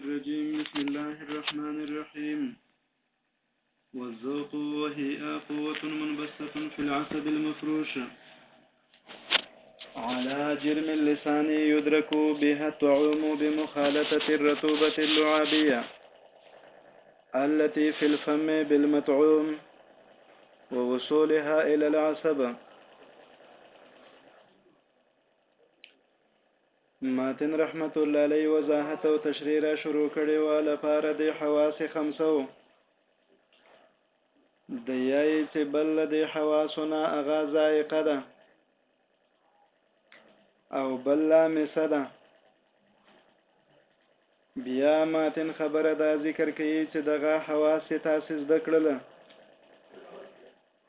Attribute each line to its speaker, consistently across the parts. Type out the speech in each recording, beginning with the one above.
Speaker 1: بسم الله الرحمن الرحيم والذوق وهي قوة منبسة في العصب المفروش على جرم اللسان يدرك بها الطعوم بمخالطة الرطوبة اللعابية التي في الفم بالمطعوم ووصولها إلى العصب ماتن رحمت الله علیه وضاحت او تشریح را شروع کړي و لپاره د حواس خمسه و د یای چې بل د حواسونه اغا ذائقه ده او بل لامسه ده بیا ماتن خبره دا ذکر کوي چې دغه حواس تاسو زده کړل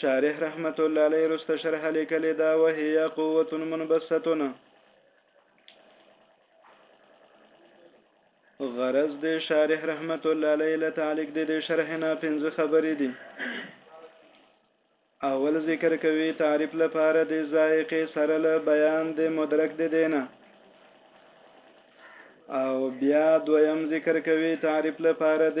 Speaker 1: شارح رحمت الله علیه رست شرح لیکلی دا وهي قوت منبسطون غرض دی شارح رحمت الله علیه له تعلق دی د شرح نه پنځه خبرې دي اول ذکر کوي تعریف لپاره د ذائقه سره له بیان د مدرک د دینه او بیا دویم ذکر کوي تعریف لپاره د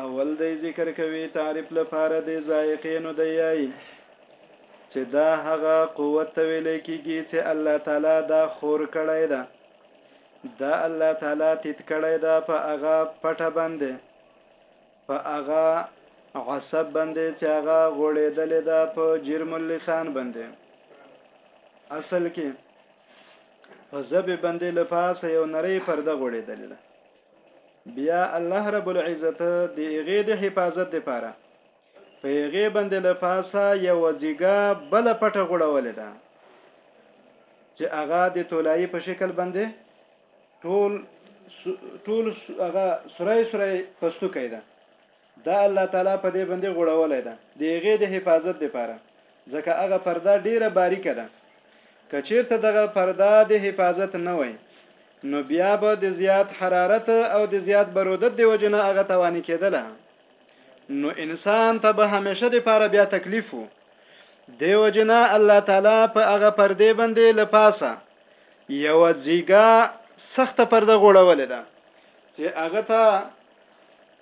Speaker 1: اول دی ذکر کوي تعریف لپاره د ذائقې نو دی یای چې دا هغه قوت ته ویل کېږي چې الله تعالی دا خور کړی ده دا الله تعالی تیت کړی ده په هغه پټه باندې په هغه عصب باندې چې هغه غوړېدلې ده په جرم اللسان باندې اصل کې په زبې باندې لپاسه یو نری پرده غوړېدلې ده بیا الله رب العزت د هغه د حفاظت لپاره په هغه باندې لپاسه یو ځیګه بل پټه غړولې ده چې هغه د تولای په شکل باندې ټول ټول هغه سره سره پستو کیده دا الله تعالی په دې باندې غوړولی ده د هغې د حفاظت لپاره ځکه هغه پرده ډیره باریکه ده که چیرته دغه پرده د حفاظت نه وای نو بیا به د زیات حرارت او د زیات برودت د وجنه هغه توانی کېدله نو انسان ته به همیشه د پاره بیا تکلیف وو دیو جنا الله تعالی په هغه پردې باندې لپاسه یو ځیګه سخت پرده غوړولې ده چې هغه ته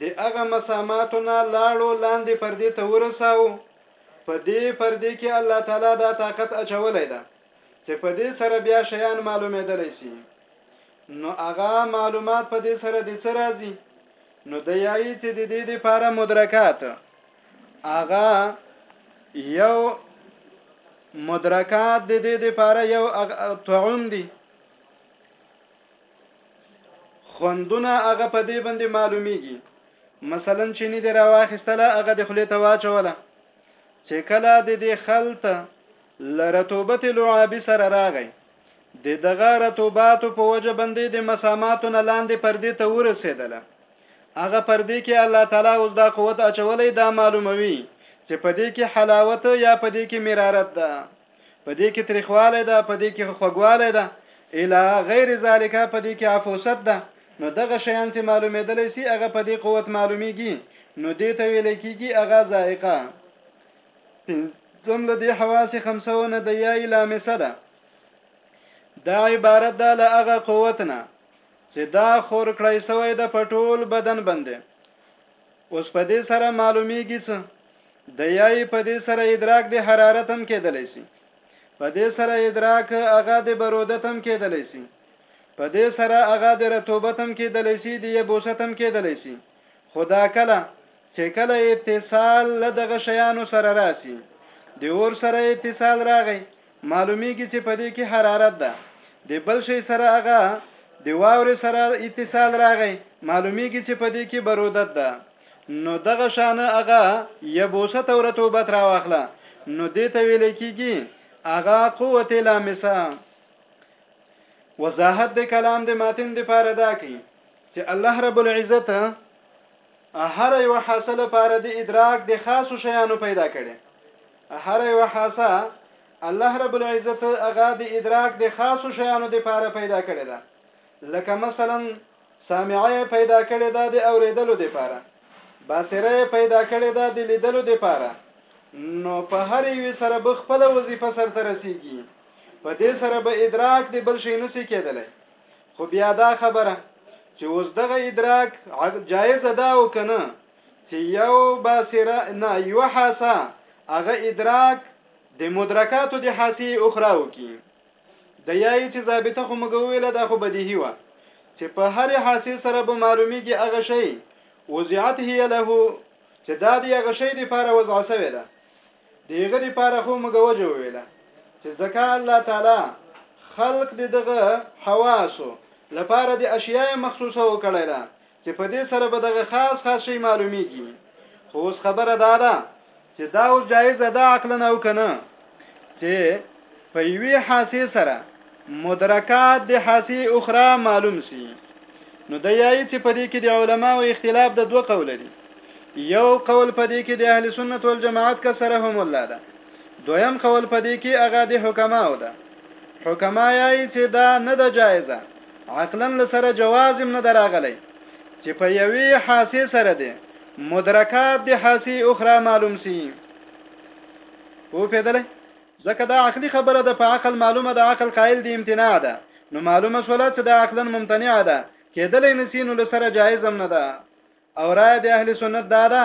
Speaker 1: د هغه مساماتو نه لاړو لاندې پردې ته ورساو په دې پردې کې الله تعالی دا طاقت اچولی ده چې په دې سره بیا شیان معلومېدلی سي نو هغه معلومات په دې سره د څه راځي نو د یایي چې د دې لپاره مدرکات هغه یو مدرکات د دې لپاره یو طعم دي خوندونه هغه په دې باندې معلومیږي مثلا چې نه دی راواخیستله هغه د خلی ته واچوله چې کله د دې خلته لرتوبت لعابي سره راغی د دغه رتوباتو په وجه باندې د مساماتو نه لاندې پردې ته ورسېدله هغه پردې کې الله تعالی اوس دا قوت اچولې دا معلوموي چې پدې کې حلاوت یا پدې کې مرارت ده په دې کې تریخوالی ده په دې کې خوږوالی ده اله غیر ذالک په دې کې عفوست ده نو دغه شیان چې معلومېدلی سي هغه په دې قوت معلومیږي نو دې ته ویل کېږي هغه ذائقه پنځم له دې حواس خمسونه د یا لامسه ده دا عبارت ده له هغه قوت نه چې دا خور کړی سوی د پټول بدن باندې اوس په دې سره معلومیږي چې د یای په دې سره ادراک د حرارت هم کېدلی شي په دې سره ادراک هغه د برودت هم کېدلی شي په دې سره هغه د رطوبت هم کېدلی شي د یبوست هم کېدلی شي خدا کله چې کله اتصال له دغه شیانو سره راسي د اور سره اتصال راغی معلومیږي چې په دې کې حرارت ده د بل شي سره هغه د واورې سره اتصال راغی معلومیږي چې په دې کې برودت ده نو دغه شانه هغه یبوسه او رطوبت راواخله نو دې ته ویل کېږي هغه قوت لامسه وضاحت د کلام د ماتن د پاره دا کوي چې الله رب العزت هر یو حاصل لپاره د ادراک د خاصو شیانو پیدا کړي هره یوه حاسه الله رب العزت هغه د ادراک د خاصو شیانو د پاره پیدا کړی ده لکه مثلا سامعه پیدا کړی ده د اوریدلو د پاره باصره پیدا کړی ده د لیدلو د پاره نو په هر یو سره به خپل وظیفه سرته رسیږي په دې سره به ادراک د بل شي نسی کېدلی خو بیا دا خبره چې اوس دغه ادراک جایز ده او کنه چې یو باصره نه یو حاسه هغه ادراک د مدرکاتو د حاسه اخراو کی د یای چې ضابطه خو موږ ویل دا خو بدیهی و چې په هر حاسه سره به معلومیږي هغه شی وضعت هي له چې دا دی هغه شی د پاره وضع شوی ده دیغه د پاره خو موږ وجه ویل چې ځکه الله تعالی خلق د دغه حواسو لپاره د اشیاء مخصوصه وکړی ده چې په دې سره به دغه خاص خاص شی معلومیږي خو اوس خبره دا ده چې دا اوس جایز ده عقلا او کنه چې په یوې حاسې سره مدرکات د حاسې اخرى معلوم شي نو د یای چې په دې کې د علماو اختلاف د دوه قول دي یو قول په دې کې د اهل سنت والجماعت کا سره هم الله ده دویم قول په دې کې هغه د حکماو ده حکما یای چې دا نه ده جایزه عقلا له سره جواز هم نه دراغلی چې په یوې حاسې سره دی مدرکات د حاسې اخرى معلوم سي او پیدلې ځکه دا عقلی خبره ده په عقل معلومه ده عقل قائل دی امتناع ده نو معلومه شوله چې دا عقلا ممتنع ده کېدلې نسینو له سره جایز هم نه ده او رائے د اهل سنت دا ده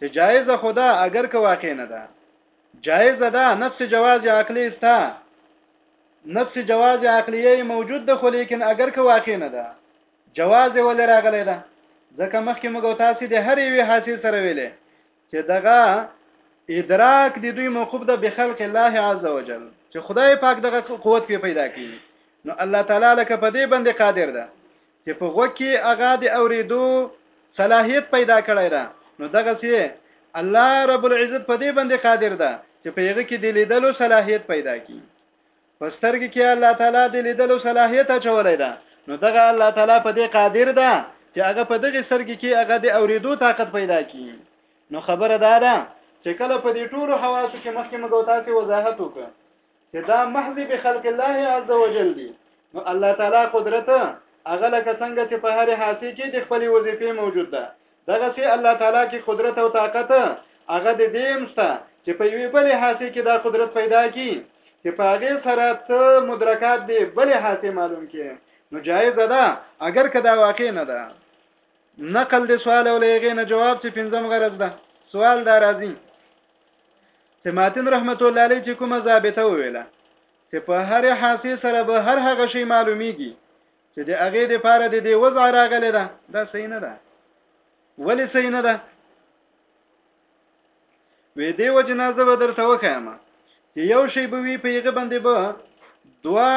Speaker 1: چې جایز خدا اگر که واقع نه ده جائز ده نفس جواز عقلی استا نفس جواز عقلیه موجود ده خو لیکن اگر که واقع نه ده جواز ول راغلی ده ځکه مخکې موږ تاسو د هر یوې حاصل سره ویلې چې دغه ادراک د دوی موقوف ده بخلق الله عز وجل چې خدای پاک دغه قوت په پیدا کړي نو الله تعالی لکه په دې باندې قادر ده چې په غوږ کې هغه د اوریدو صلاحیت پیدا کړی ده نو دغه سي الله رب العزت په دې باندې قادر ده چې په یغه کې د لیدلو صلاحیت پیدا کړي په سترګې کې الله تعالی د لیدلو صلاحیت اچولای ده نو دغه الله تعالی په دې قادر ده چې هغه په دغه سترګې کې هغه د اوریدو طاقت پیدا کړي نو خبره ده ده چې کله په دې ټولو حواسو کې مخکې مګو تاسو وضاحت وکړه چې دا محض به خلق الله عز وجل دی نو الله تعالی قدرت هغه لکه څنګه چې په هر حاسي کې د خپل وظیفې موجود ده دغه سي الله تعالی کې قدرت او طاقت هغه د دې مشته چې په یوې بلې حاسي کې دا قدرت پیدا کی چې په هغه سره ته مدرکات دی بلې حاسي معلوم کې نو جایز ده اگر کدا واقع نه ده نقل د سوال او لغې نه جواب چې پنځم غرض ده سوال دا راځي سماتن رحمت الله علیه چې کومه ضابطه وویله چې په هر حاسه سره به هر هغه شی معلومیږي چې د هغه د پاره د دې وضع راغله ده دا صحیح نه ده ولی صحیح نه ده وې دې وجنه زه به درته وخایم چې یو شی به وی په یغه باندې به دوا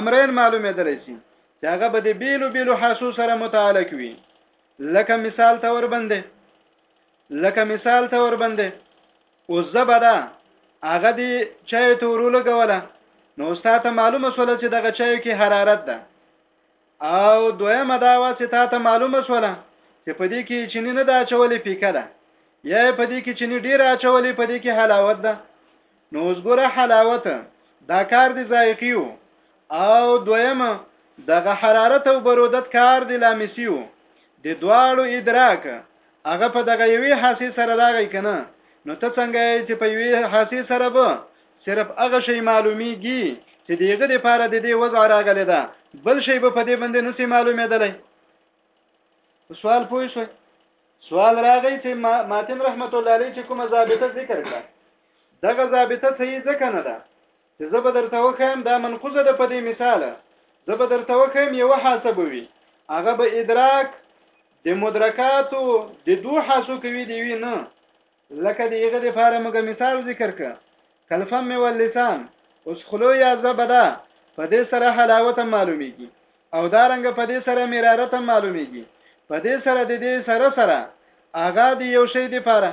Speaker 1: امرین معلومه درې شي چې هغه به د بیلو بیلو حاسو سره متعلق وي لکه مثال تور باندې لکه مثال ته وربندې او زبدا هغه دی چای ته ورول غوله نو استاد ته معلومه سول چې دغه چای کې حرارت ده او دویمه دا و چې تا ته معلومه سول چې په دې کې چینی نه دا چولې پیکه ده یا په دې کې چینی ډیر اچولې په دې کې حلاوت ده نو اوس ګوره حلاوت دا کار دی ذایقیو او دویم دغه حرارت او برودت کار دی لامسیو د دواړو ادراک هغه په دغه یوې حاسې سره راغی کنه نو ته څنګه چې په یوې حاسې سره به صرف هغه شی معلومیږي چې دیغه د پاره د دې وضع راغلی ده بل شی به په دې باندې نسی معلومېدلی سوال پوه شو سوال راغی چې ماتن رحمت الله علیه چې کومه ضابطه ذکر کړه دغه ضابطه صحیح ځکه نه ده چې زه به درته وخیم دا منقوزه ده په دې مثال زه به درته وخیم یو حاسه به وي هغه به ادراک د مدرکاتو د دوه حاسو کوي دی وی نه لکه دیغه د فاره موږ مثال ذکر ک کلفم و لسان اوس خلو یا زبدا په دې سره حلاوت معلومیږي او دا رنګ په دې سره مرارت معلومیږي په دې سره د دې سره سره اغا دی یو شی دی پاره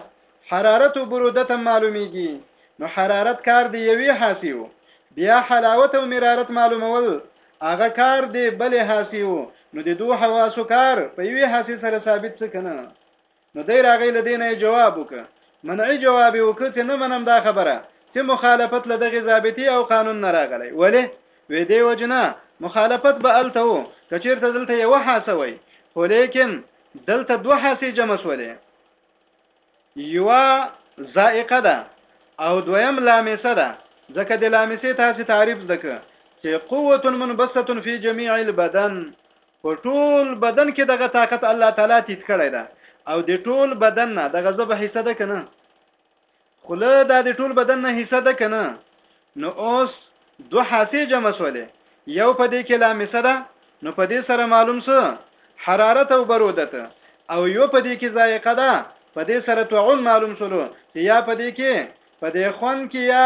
Speaker 1: حرارت او برودت معلومیږي نو حرارت کار دی یوی حاسیو بیا حلاوت او مرارت معلومول هغه کار دی بلې حاسیو نو د دوه حواسو کار په یوې حاسې سره ثابت څه کنه نو دی راغی لدې نه جواب وک منعي جواب وک چې نه منم دا خبره چې مخالفت له دغه ضابطي او قانون نه راغلی ولی وې دی وجنا مخالفت به الته وو کچیرته دلته یو حاسه وای خو لیکن دلته دوه حاسې جمع شولې یو زائقه ده او دویم لامسه ده ځکه د لامسه تاسو تعریف زده چې قوه منبسطه فی جميع البدن په ټول بدن کې دغه طاقت الله تعالی تیت کړی ده او د ټول بدن نه دغه زبه حصہ ده کنه خله دا د ټول بدن نه حصہ ده کنه نو اوس دو حاسې جمع سولې یو په دې کې لامسه ده نو په دې سره معلوم سو حرارت او برودت او یو په دې کې ذایقه ده په دې سره تعون معلوم شلو چې یا په دې کې په دې خون کې یا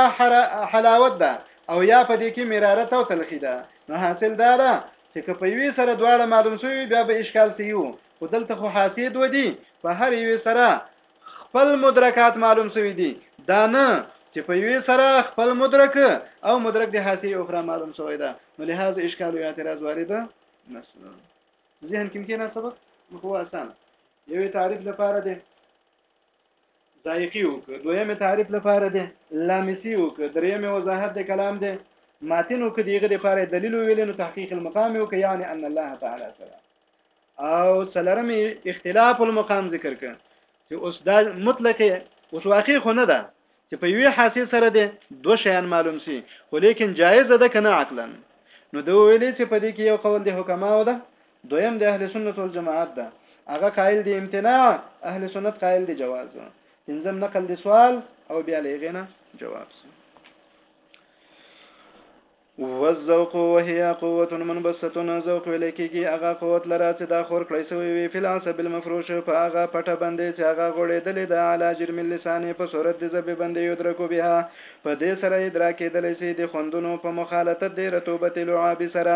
Speaker 1: حلاوت ده او یا په دې کې مرارت او تلخی ده نو حاصل دا ده چې که په یوې سره دواړه معلوم شوي بیا به اشکال څه یو خو دلته خو حاسې دوه دي په هر یوې سره خپل مدرکات معلوم شوي دي دا نه چې په یوې سره خپل مدرک او مدرک د حاسې اخرى معلوم شوی ده نو لهذا اشکال او اعتراض وارد نشو ذهن کې ممکنه سبق هو اسانه یوې تعریف لپاره دی ذایقی وک دویم تعریف لپاره دی لامسی وک دریم وضاحت د کلام دی ماتن وک دیغه لپاره دلیل ویل نو تحقیق المقام وک یعنی ان الله تعالی سره او سلرم اختلاف المقام ذکر ک چې اوس دا مطلق اوس واقع خو نه ده چې په یوې حاسې سره دی دو شیان معلوم سي خو لیکن جایز ده کنه عقلا نو دوی ویلي چې په دې کې یو قول د حکماو ده دویم د اهل سنت والجماعت ده هغه قائل دی امتناع اهل سنت قائل دی جواز پنځم نقل دی سوال او بیا لغینا جواب سي والذوق وهي قوه منبسطه ذوق ویل کیږي هغه قوت لره چې دا خور کړی سوی وي فل عصب المفروش په هغه پټه باندې چې هغه غړېدلې ده علا جرم اللسان په صورت د زبې باندې یدرکو بها په دې سره ادراک کېدلی شي د خوندونو په مخالطت د رطوبت لعاب سره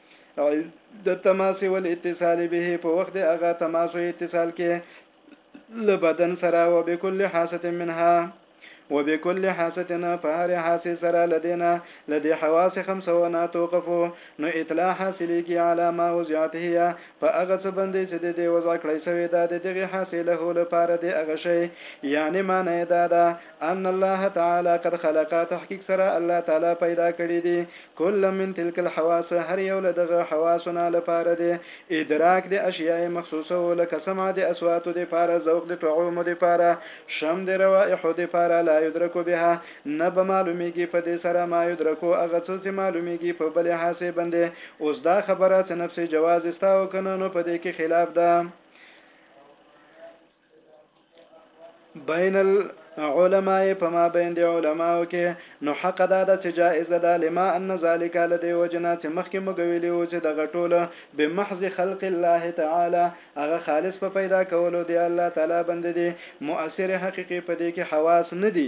Speaker 1: د تماس ول اتصال به په وخت هغه تماس او اتصال کې له بدن سره او بكل حاسه منها وبكل حاستنا په هر حاسه سره لدینا لدی حواس خمسه و نه توقفو نو اطلاع حاصلېږي علامه وضعت هي په هغه څه باندې چې د دې وضع کړی شوی دا د دغه حاصله لپاره د هغه شی یعنی معنی دا ده ان الله تعالی قد خلق تحقیق سره الله تعالی پیدا کړی دی کل من تلک الحواس هر یو له دغه حواسو نه لپاره دی ادراک د اشیاء مخصوصه و لکه سمع د اصواتو دپاره ذوق د طعومو دپاره شم د روائحو دپاره لا یدرک بها نه به معلومیږي په دې سره ما یدرک هغه څه چې معلومیږي په بلې حاسې بندې اوس دا خبره چې نفس جواز سته او که نه نو په دې کې خلاف ده. بین العلماء پما بین دی علماو کې نو حق دا ده چې جائز ده لما ان ذالک لدی وجنا چې مخکې موږ ویلی او چې دغه ټول به محض خلق الله تعالی هغه خالص په پیدا کولو دی الله تعالی بند دی مؤثر حقيقي په دې کې حواس نه دي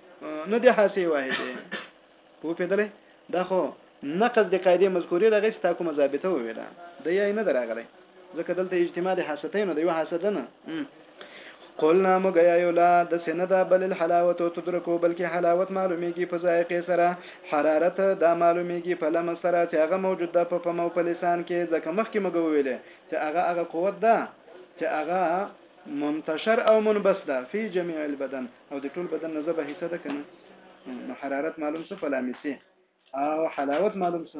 Speaker 1: نه دی حاصل واحد دی په پیدلې دا خو نقض د قاعده مذکوره د غیس تا کومه ضابطه وویله د یې نه دراغله ځکه دلته اجتماع د حاصلتین د یو حاصل نه قلنا مګیا یو لا د سندا بل الحلاوت تدرکو بلکې حلاوت معلومیږي په ذایقه سره حرارت دا معلومیږي په لمس سره چې هغه موجود ده په فم او په لسان کې ځکه مخکې مګو ویلې چې هغه هغه قوت ده چې هغه منتشر او منبس ده فی جميع البدن او د ټول بدن نه زبه حصہ ده کنه نو حرارت معلوم څه فلامسه او حلاوت معلوم څه